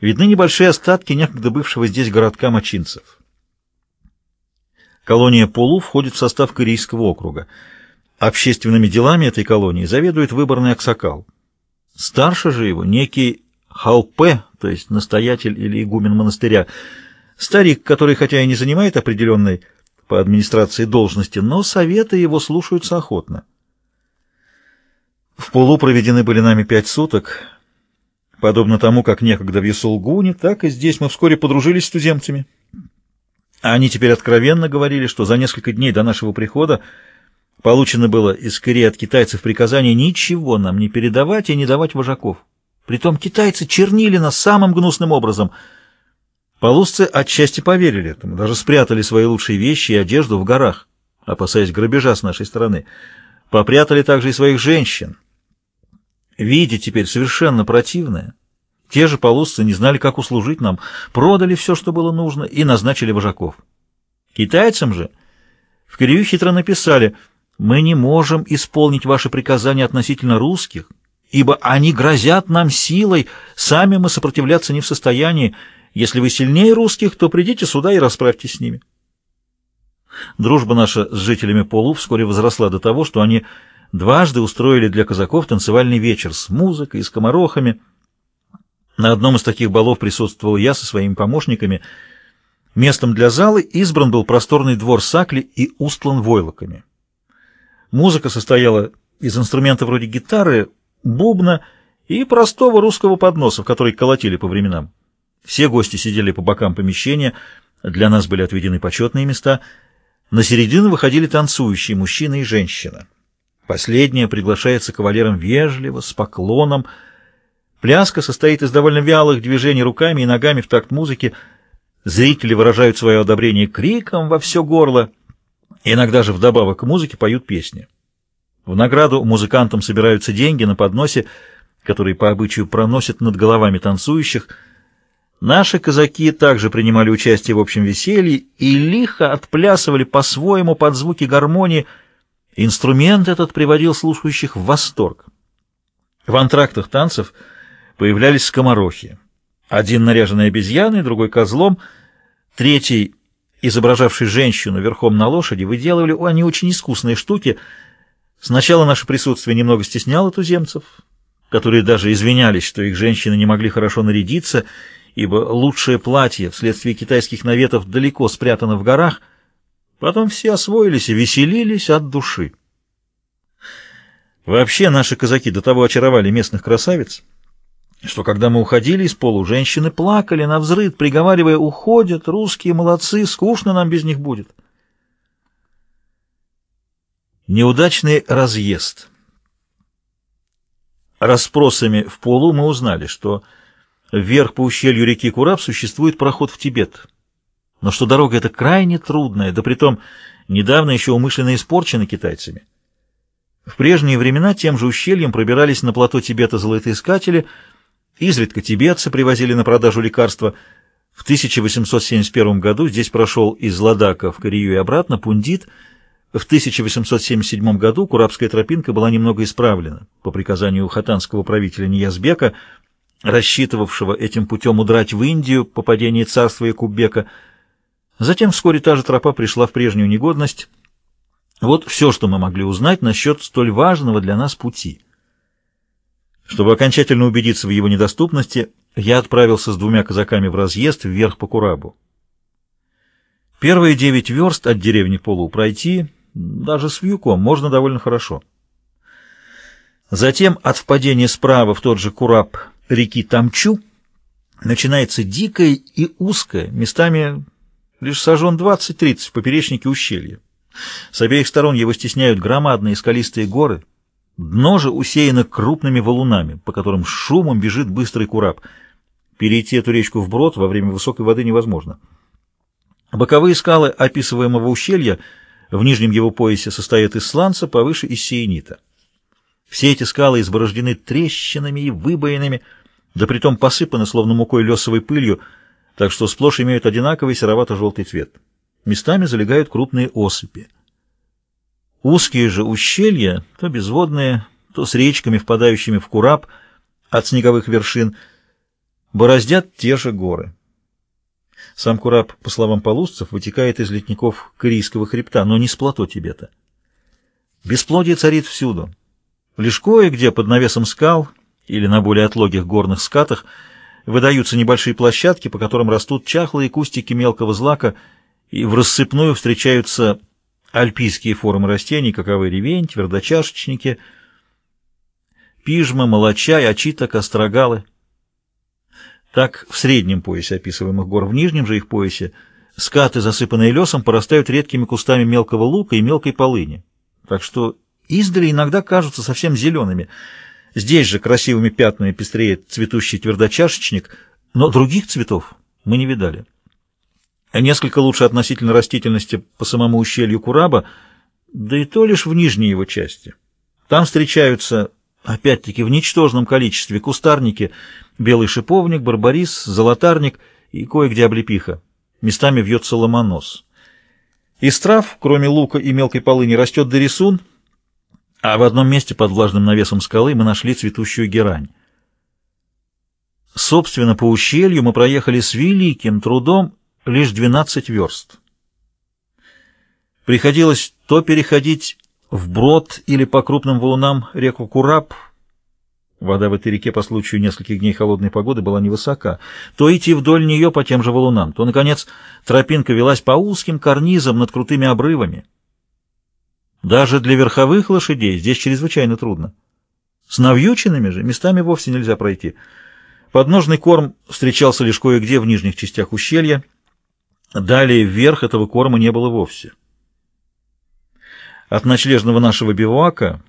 видны небольшие остатки некогда бывшего здесь городка Мочинцев. Колония Полу входит в состав Корейского округа. Общественными делами этой колонии заведует выборный аксакал. Старше же его некий Халпе, то есть настоятель или игумен монастыря, старик, который хотя и не занимает определенной по администрации должности, но советы его слушаются охотно. В полу проведены были нами пять суток. Подобно тому, как некогда в Ясулгуне, так и здесь мы вскоре подружились с туземцами. Они теперь откровенно говорили, что за несколько дней до нашего прихода получено было из Кореи от китайцев приказание ничего нам не передавать и не давать вожаков. Притом китайцы чернили нас самым гнусным образом. Полусцы отчасти поверили этому, даже спрятали свои лучшие вещи и одежду в горах, опасаясь грабежа с нашей стороны. Попрятали также и своих женщин. Видя теперь совершенно противное, те же полусцы не знали, как услужить нам, продали все, что было нужно, и назначили вожаков. Китайцам же в Корею хитро написали, «Мы не можем исполнить ваши приказания относительно русских, ибо они грозят нам силой, сами мы сопротивляться не в состоянии. Если вы сильнее русских, то придите сюда и расправьтесь с ними». Дружба наша с жителями Полу вскоре возросла до того, что они дважды устроили для казаков танцевальный вечер с музыкой и скоморохами. На одном из таких балов присутствовал я со своими помощниками. Местом для залы избран был просторный двор сакли и устлан войлоками. Музыка состояла из инструментов вроде гитары, бубна и простого русского подноса, в который колотили по временам. Все гости сидели по бокам помещения, для нас были отведены почетные места. На середину выходили танцующие мужчина и женщина. Последняя приглашается кавалером вежливо, с поклоном. Пляска состоит из довольно вялых движений руками и ногами в такт музыки. Зрители выражают свое одобрение криком во все горло. Иногда же вдобавок к музыке поют песни. В награду музыкантам собираются деньги на подносе, которые по обычаю проносят над головами танцующих. Наши казаки также принимали участие в общем веселье и лихо отплясывали по-своему под звуки гармонии – Инструмент этот приводил слушающих в восторг. В антрактах танцев появлялись скоморохи. Один наряженный обезьяной, другой козлом, третий, изображавший женщину верхом на лошади, выделывали они очень искусные штуки. Сначала наше присутствие немного стесняло туземцев, которые даже извинялись, что их женщины не могли хорошо нарядиться, ибо лучшее платье вследствие китайских наветов далеко спрятано в горах — Потом все освоились и веселились от души. Вообще наши казаки до того очаровали местных красавиц, что когда мы уходили из полу, женщины плакали на взрыд, приговаривая «Уходят, русские молодцы, скучно нам без них будет». Неудачный разъезд. Распросами в полу мы узнали, что вверх по ущелью реки Кураб существует проход в Тибет — но что дорога эта крайне трудная, да притом недавно еще умышленно испорчена китайцами. В прежние времена тем же ущельем пробирались на плато Тибета золотоискатели, изредка тибетцы привозили на продажу лекарства. В 1871 году здесь прошел из Ладака в Корею и обратно пундит. В 1877 году Курабская тропинка была немного исправлена по приказанию хатанского правителя Ниязбека, рассчитывавшего этим путем удрать в Индию по падении царства Якуббека – Затем вскоре та же тропа пришла в прежнюю негодность. Вот все, что мы могли узнать насчет столь важного для нас пути. Чтобы окончательно убедиться в его недоступности, я отправился с двумя казаками в разъезд вверх по Курабу. Первые девять верст от деревни Полу пройти, даже с вьюком, можно довольно хорошо. Затем от впадения справа в тот же Кураб реки Тамчу начинается дикая и узкая, местами лишь сажен 20-30 в поперечнике ущелья. С обеих сторон его стесняют громадные скалистые горы, дно же усеяно крупными валунами, по которым шумом бежит быстрый кураб. Перейти эту речку вброд во время высокой воды невозможно. Боковые скалы описываемого ущелья в нижнем его поясе состоят из сланца, повыше из сиенита. Все эти скалы изборождены трещинами и выбоинами, да притом посыпаны, словно мукой лесовой пылью, так что сплошь имеют одинаковый серовато-желтый цвет. Местами залегают крупные осыпи. Узкие же ущелья, то безводные, то с речками, впадающими в кураб от снеговых вершин, бороздят те же горы. Сам Кураб, по словам полузцев, вытекает из ледников Корейского хребта, но не с плато Тибета. Бесплодие царит всюду. Лишь кое-где под навесом скал или на более отлогих горных скатах выдаются небольшие площадки, по которым растут чахлые кустики мелкого злака, и в рассыпную встречаются альпийские формы растений, каковы ревень, твердочашечники, пижма, молочай, очиток, острогалы. Так в среднем поясе описываемых гор, в нижнем же их поясе скаты, засыпанные лесом, порастают редкими кустами мелкого лука и мелкой полыни. Так что издали иногда кажутся совсем зелеными. Здесь же красивыми пятнами пестреет цветущий твердочашечник, но других цветов мы не видали. Несколько лучше относительно растительности по самому ущелью Кураба, да и то лишь в нижней его части. Там встречаются, опять-таки, в ничтожном количестве кустарники, белый шиповник, барбарис, золотарник и кое-где облепиха. Местами вьется ломонос. Из трав, кроме лука и мелкой полыни, растет дорисун, а в одном месте под влажным навесом скалы мы нашли цветущую герань. Собственно, по ущелью мы проехали с великим трудом лишь 12 верст. Приходилось то переходить вброд или по крупным валунам реку Кураб, вода в этой реке по случаю нескольких дней холодной погоды была невысока, то идти вдоль нее по тем же валунам, то, наконец, тропинка велась по узким карнизам над крутыми обрывами. Даже для верховых лошадей здесь чрезвычайно трудно. С навьюченными же местами вовсе нельзя пройти. Подножный корм встречался лишь кое-где в нижних частях ущелья, Далее вверх этого корма не было вовсе. От ночлежного нашего бивуака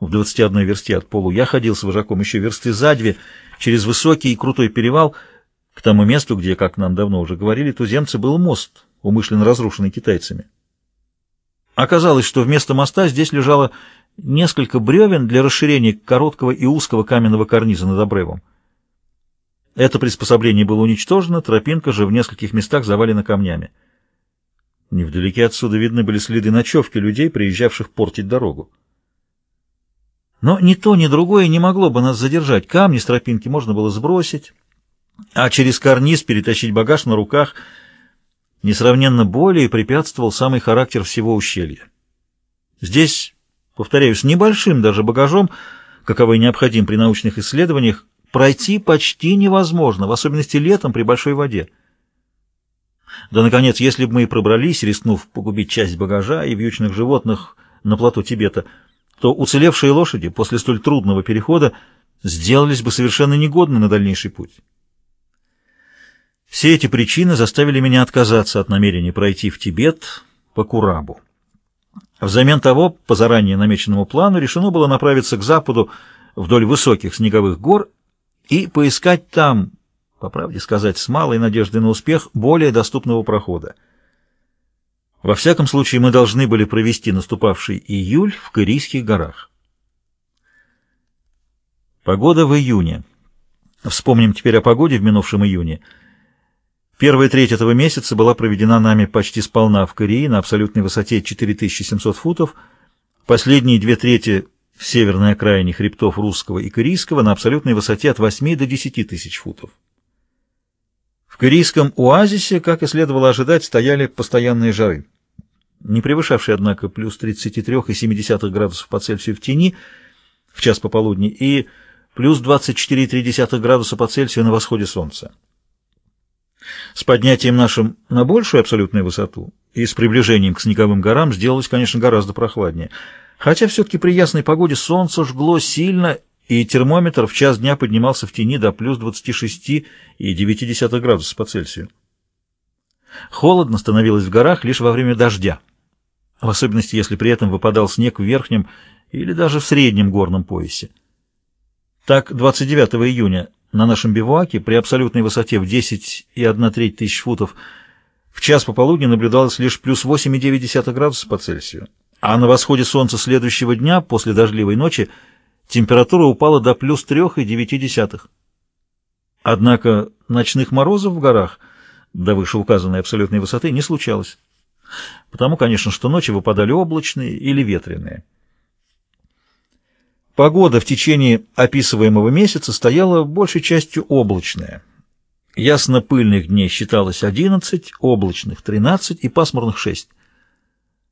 в 21 версте от полу я ходил с вожаком еще версты за две через высокий и крутой перевал к тому месту, где, как нам давно уже говорили, туземцы был мост, умышленно разрушенный китайцами. Оказалось, что вместо моста здесь лежало несколько бревен для расширения короткого и узкого каменного карниза над обрывом. Это приспособление было уничтожено, тропинка же в нескольких местах завалена камнями. Невдалеке отсюда видны были следы ночевки людей, приезжавших портить дорогу. Но ни то, ни другое не могло бы нас задержать. Камни с тропинки можно было сбросить, а через карниз перетащить багаж на руках. Несравненно более препятствовал самый характер всего ущелья. Здесь, повторяю, с небольшим даже багажом, каковой необходим при научных исследованиях, пройти почти невозможно, в особенности летом при большой воде. Да, наконец, если бы мы и пробрались, рискнув погубить часть багажа и вьючных животных на плато Тибета, то уцелевшие лошади после столь трудного перехода сделались бы совершенно негодны на дальнейший путь. Все эти причины заставили меня отказаться от намерения пройти в Тибет по Курабу. Взамен того, по заранее намеченному плану, решено было направиться к западу вдоль высоких снеговых гор и поискать там, по правде сказать, с малой надеждой на успех, более доступного прохода. Во всяком случае, мы должны были провести наступавший июль в Корейских горах. Погода в июне. Вспомним теперь о погоде в минувшем июне. Первая треть этого месяца была проведена нами почти сполна в Корее на абсолютной высоте 4700 футов, последние две трети в северной окраине хребтов Русского и Корейского на абсолютной высоте от 8 до 10 тысяч футов. В Корейском оазисе, как и следовало ожидать, стояли постоянные жары, не превышавшие, однако, плюс 33,7 градусов по Цельсию в тени в час пополудни и плюс 24,3 градуса по Цельсию на восходе солнца. С поднятием нашим на большую абсолютную высоту и с приближением к снеговым горам сделалось, конечно, гораздо прохладнее – Хотя все-таки при ясной погоде солнце жгло сильно, и термометр в час дня поднимался в тени до плюс 26,9 градусов по Цельсию. Холодно становилось в горах лишь во время дождя, в особенности если при этом выпадал снег в верхнем или даже в среднем горном поясе. Так, 29 июня на нашем бивуаке при абсолютной высоте в 10,1 тысяч футов в час пополудни наблюдалось лишь плюс 8,9 градуса по Цельсию а на восходе солнца следующего дня, после дождливой ночи, температура упала до плюс 3,9. Однако ночных морозов в горах до вышеуказанной абсолютной высоты не случалось. Потому, конечно, что ночи выпадали облачные или ветреные. Погода в течение описываемого месяца стояла большей частью облачная. Ясно-пыльных дней считалось 11, облачных 13 и пасмурных 6.